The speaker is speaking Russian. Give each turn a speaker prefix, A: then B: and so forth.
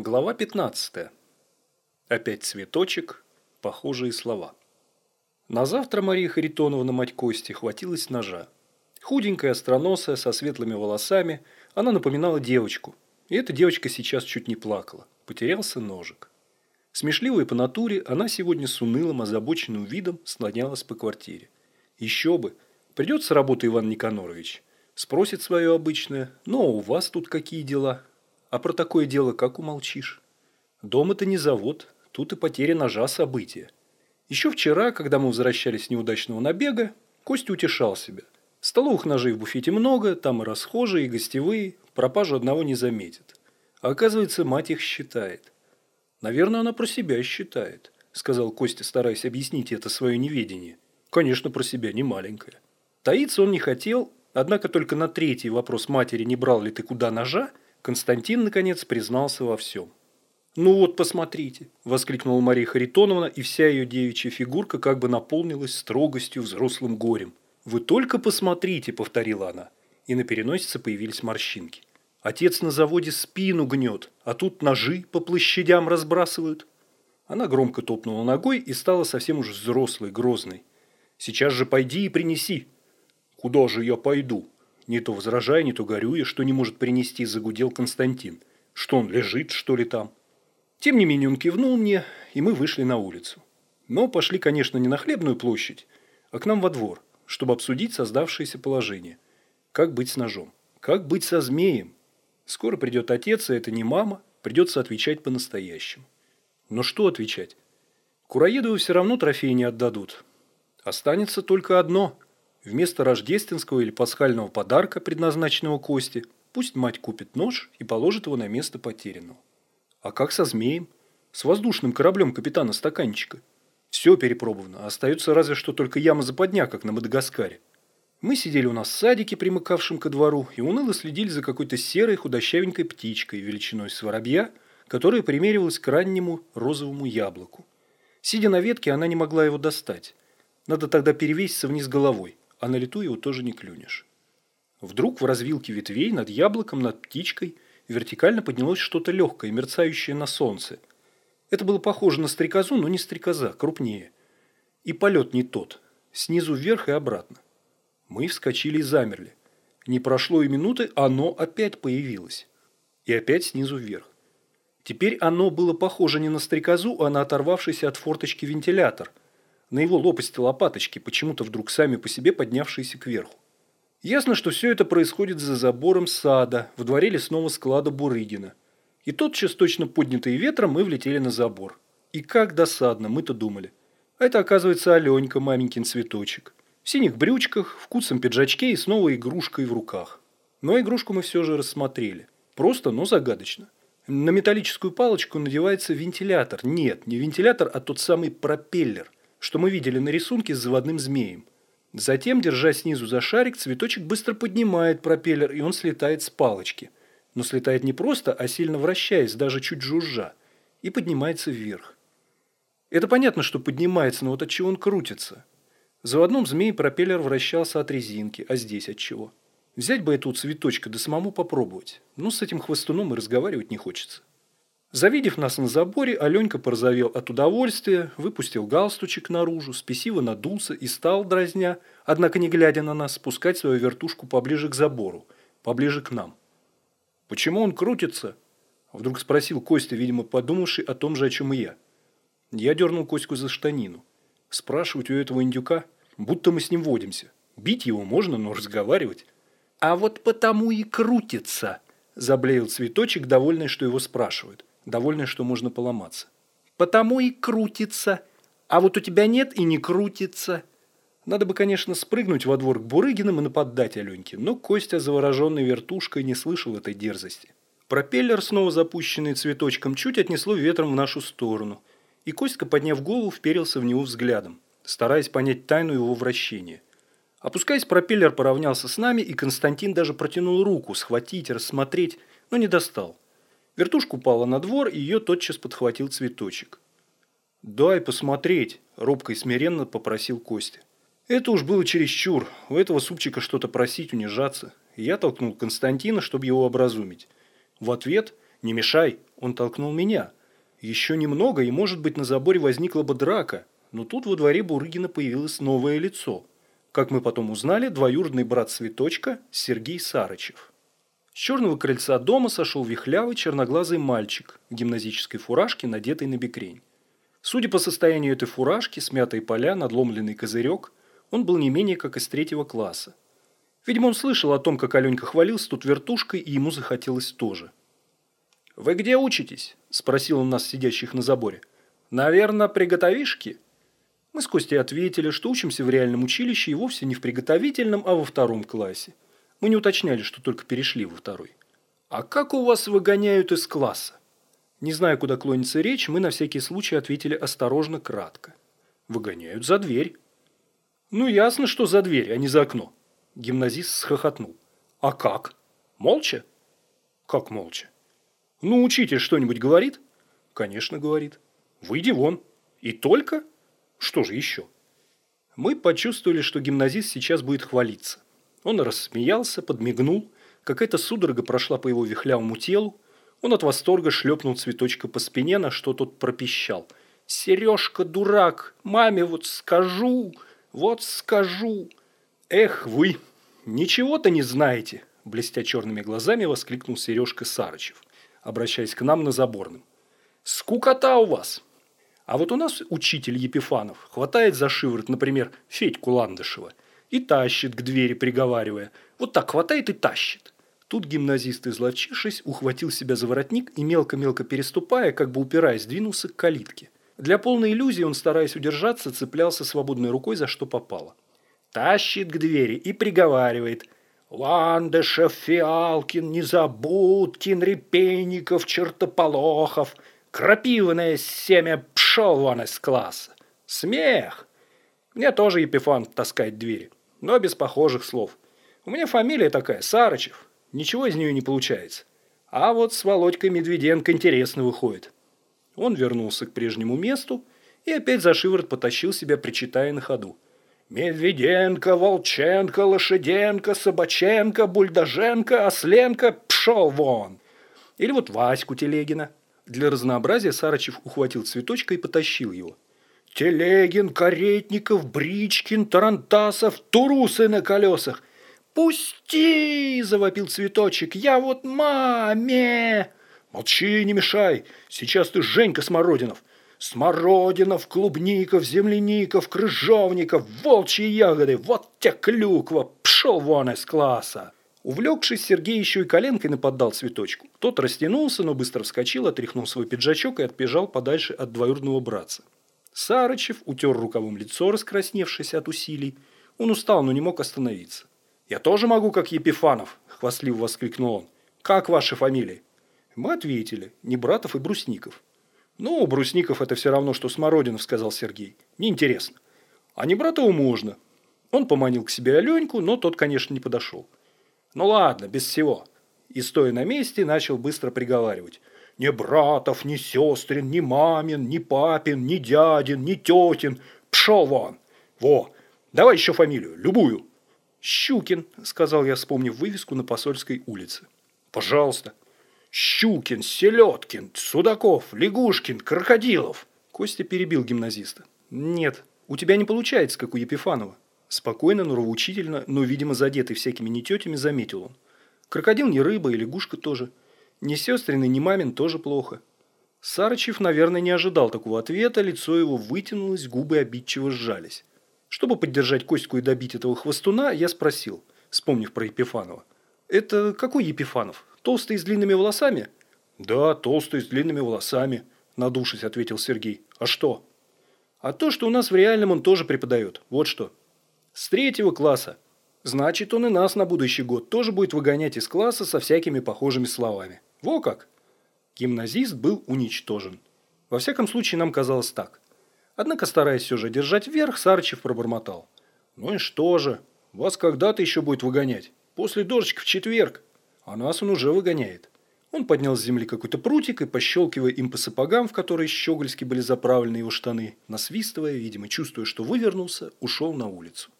A: Глава 15. Опять цветочек, похожие слова. На завтра Мария Харитоновна, мать Кости, хватилась ножа. Худенькая, остроносая, со светлыми волосами, она напоминала девочку. И эта девочка сейчас чуть не плакала. Потерялся ножик. Смешливая по натуре, она сегодня с унылым, озабоченным видом слонялась по квартире. Еще бы. Придет с работы Иван Никанорович. Спросит свое обычное. «Ну, у вас тут какие дела?» А про такое дело как умолчишь? Дом это не завод, тут и потеря ножа события. Еще вчера, когда мы возвращались с неудачного набега, Костя утешал себя. Столовых ножей в буфете много, там и расхожие, и гостевые, пропажу одного не заметит. А оказывается, мать их считает. Наверное, она про себя считает, сказал Костя, стараясь объяснить это свое неведение. Конечно, про себя, не маленькая. Таиться он не хотел, однако только на третий вопрос матери, не брал ли ты куда ножа, Константин, наконец, признался во всем. «Ну вот, посмотрите!» – воскликнула Мария Харитоновна, и вся ее девичья фигурка как бы наполнилась строгостью, взрослым горем. «Вы только посмотрите!» – повторила она. И на переносице появились морщинки. «Отец на заводе спину гнет, а тут ножи по площадям разбрасывают». Она громко топнула ногой и стала совсем уж взрослой, грозной. «Сейчас же пойди и принеси». «Куда же я пойду?» Не то возражая, не то горюя, что не может принести, загудел Константин. Что он лежит, что ли, там? Тем не менее он кивнул мне, и мы вышли на улицу. Но пошли, конечно, не на хлебную площадь, а к нам во двор, чтобы обсудить создавшееся положение. Как быть с ножом? Как быть со змеем? Скоро придет отец, и это не мама, придется отвечать по-настоящему. Но что отвечать? Кураедову все равно трофеи не отдадут. Останется только одно – Вместо рождественского или пасхального подарка, предназначенного Косте, пусть мать купит нож и положит его на место потерянного. А как со змеем? С воздушным кораблем капитана Стаканчика? Все перепробовано, остается разве что только яма-западня, как на Мадагаскаре. Мы сидели у нас в садике, примыкавшем ко двору, и уныло следили за какой-то серой худощавенькой птичкой величиной с воробья, которая примеривалась к раннему розовому яблоку. Сидя на ветке, она не могла его достать. Надо тогда перевеситься вниз головой а на лету его тоже не клюнешь. Вдруг в развилке ветвей над яблоком, над птичкой вертикально поднялось что-то легкое, мерцающее на солнце. Это было похоже на стрекозу, но не стрекоза, крупнее. И полет не тот, снизу вверх и обратно. Мы вскочили и замерли. Не прошло и минуты, оно опять появилось. И опять снизу вверх. Теперь оно было похоже не на стрекозу, а на оторвавшийся от форточки вентилятор – на его лопасти лопаточки, почему-то вдруг сами по себе поднявшиеся кверху. Ясно, что все это происходит за забором сада, в дворе лесного склада Бурыгина. И тотчас, точно поднятые ветром, мы влетели на забор. И как досадно, мы-то думали. А это, оказывается, Аленька, маменькин цветочек. В синих брючках, в куцом пиджачке и снова игрушкой в руках. Но игрушку мы все же рассмотрели. Просто, но загадочно. На металлическую палочку надевается вентилятор. Нет, не вентилятор, а тот самый пропеллер – что мы видели на рисунке с заводным змеем. Затем, держа снизу за шарик, цветочек быстро поднимает пропеллер, и он слетает с палочки. Но слетает не просто, а сильно вращаясь, даже чуть жужжа, и поднимается вверх. Это понятно, что поднимается, но вот от чего он крутится. В заводном змее пропеллер вращался от резинки, а здесь от чего? Взять бы эту цветочка, да самому попробовать. Ну, с этим хвостуном и разговаривать не хочется. Завидев нас на заборе, Аленька порозовел от удовольствия, выпустил галстучек наружу, спесиво надулся и стал, дразня, однако не глядя на нас, спускать свою вертушку поближе к забору, поближе к нам. «Почему он крутится?» – вдруг спросил Костя, видимо, подумавший о том же, о чем и я. Я дернул Костьку за штанину. Спрашивать у этого индюка, будто мы с ним водимся. Бить его можно, но разговаривать. «А вот потому и крутится!» – заблеял цветочек, довольный, что его спрашивают довольная, что можно поломаться. «Потому и крутится. А вот у тебя нет и не крутится». Надо бы, конечно, спрыгнуть во двор к Бурыгиным и нападать Аленьке, но Костя, завороженный вертушкой, не слышал этой дерзости. Пропеллер, снова запущенный цветочком, чуть отнесло ветром в нашу сторону, и Костька, подняв голову, вперился в него взглядом, стараясь понять тайну его вращения. Опускаясь, пропеллер поравнялся с нами, и Константин даже протянул руку, схватить, рассмотреть, но не достал. Вертушка упала на двор, и ее тотчас подхватил цветочек. «Дай посмотреть», – робко и смиренно попросил Костя. Это уж было чересчур, у этого супчика что-то просить, унижаться. Я толкнул Константина, чтобы его образумить. В ответ «Не мешай!» – он толкнул меня. Еще немного, и, может быть, на заборе возникла бы драка, но тут во дворе Бурыгина появилось новое лицо. Как мы потом узнали, двоюродный брат Цветочка Сергей Сарычев. С черного крыльца дома сошел вихлявый черноглазый мальчик в гимназической фуражке, надетой на бекрень. Судя по состоянию этой фуражки, смятые поля, надломленный козырек, он был не менее как из третьего класса. Видимо, он слышал о том, как Аленька хвалился тут вертушкой, и ему захотелось тоже. «Вы где учитесь?» – спросил он нас, сидящих на заборе. «Наверное, приготовишки?» Мы с Костей ответили, что учимся в реальном училище и вовсе не в приготовительном, а во втором классе. Мы не уточняли, что только перешли во второй. «А как у вас выгоняют из класса?» Не зная, куда клонится речь, мы на всякий случай ответили осторожно, кратко. «Выгоняют за дверь». «Ну, ясно, что за дверь, а не за окно». Гимназист схохотнул. «А как? Молча?» «Как молча?» «Ну, учитель что-нибудь говорит?» «Конечно, говорит. Выйди вон. И только?» «Что же еще?» Мы почувствовали, что гимназист сейчас будет хвалиться. Он рассмеялся, подмигнул, какая-то судорога прошла по его вихлявому телу, он от восторга шлепнул цветочка по спине, на что тот пропищал. «Сережка, дурак, маме вот скажу, вот скажу!» «Эх вы, ничего-то не знаете!» Блестя черными глазами, воскликнул Сережка Сарычев, обращаясь к нам на заборном. «Скукота у вас!» А вот у нас учитель Епифанов хватает за шиворот, например, Федьку Ландышева – и тащит к двери, приговаривая. Вот так хватает и тащит. Тут гимназист, изловчившись, ухватил себя за воротник и, мелко-мелко переступая, как бы упираясь, двинулся к калитке. Для полной иллюзии он, стараясь удержаться, цеплялся свободной рукой за что попало. Тащит к двери и приговаривает. «Ландышев, Фиалкин, Незабудкин, Репейников, Чертополохов, крапивное семя пшел вон из класса». Смех! Мне тоже Епифан таскает двери но без похожих слов. У меня фамилия такая, Сарычев. Ничего из нее не получается. А вот с Володькой Медведенко интересно выходит. Он вернулся к прежнему месту и опять за шиворот потащил себя, причитая на ходу. Медведенко, Волченко, Лошаденко, Собаченко, Бульдоженко, Осленко, пшел вон. Или вот Ваську Телегина. Для разнообразия Сарычев ухватил цветочка и потащил его. Телегин, Каретников, Бричкин, Тарантасов, турусы на колесах. «Пусти!» – завопил цветочек. «Я вот маме!» «Молчи, не мешай! Сейчас ты Женька Смородинов!» Смородинов, клубников, земляников, крыжовников, волчьи ягоды, вот те клюква, пшел вон из класса. Увлекшись, Сергей еще и коленкой наподдал цветочку. Тот растянулся, но быстро вскочил, отряхнул свой пиджачок и отбежал подальше от двоюродного братца. Сарычев утер рукавом лицо, раскрасневшееся от усилий. Он устал, но не мог остановиться. «Я тоже могу, как Епифанов!» – хвастливо воскликнул он. «Как ваши фамилии?» Мы ответили. Не Братов и Брусников. «Ну, Брусников – это все равно, что Смородинов», – сказал Сергей. «Неинтересно». «А не Братову можно». Он поманил к себе Аленьку, но тот, конечно, не подошел. «Ну ладно, без всего». И, стоя на месте, начал быстро приговаривать. Ни братов, ни сестрин, ни мамин, ни папин, ни дядин, ни тетин. Пшел вон! Во! Давай еще фамилию, любую. Щукин, сказал я, вспомнив вывеску на Посольской улице. Пожалуйста. Щукин, Селедкин, Судаков, Лягушкин, Крокодилов. Костя перебил гимназиста. Нет, у тебя не получается, как у Епифанова. Спокойно, норовоучительно, но, видимо, задетый всякими нететями, заметил он. Крокодил не рыба и лягушка тоже. Ни сестрин ни мамин тоже плохо. Сарычев, наверное, не ожидал такого ответа, лицо его вытянулось, губы обидчиво сжались. Чтобы поддержать Костьку и добить этого хвостуна, я спросил, вспомнив про Епифанова. «Это какой Епифанов? Толстый с длинными волосами?» «Да, толстый с длинными волосами», – надувшись, ответил Сергей. «А что?» «А то, что у нас в реальном он тоже преподает. Вот что. С третьего класса. Значит, он и нас на будущий год тоже будет выгонять из класса со всякими похожими словами». Во как! Гимназист был уничтожен. Во всяком случае, нам казалось так. Однако, стараясь все же держать вверх, Сарчев пробормотал. «Ну и что же? Вас когда-то еще будет выгонять. После дождичка в четверг. А нас он уже выгоняет». Он поднял с земли какой-то прутик и, пощелкивая им по сапогам, в которые щегольски были заправлены его штаны, насвистывая, видимо, чувствуя, что вывернулся, ушел на улицу.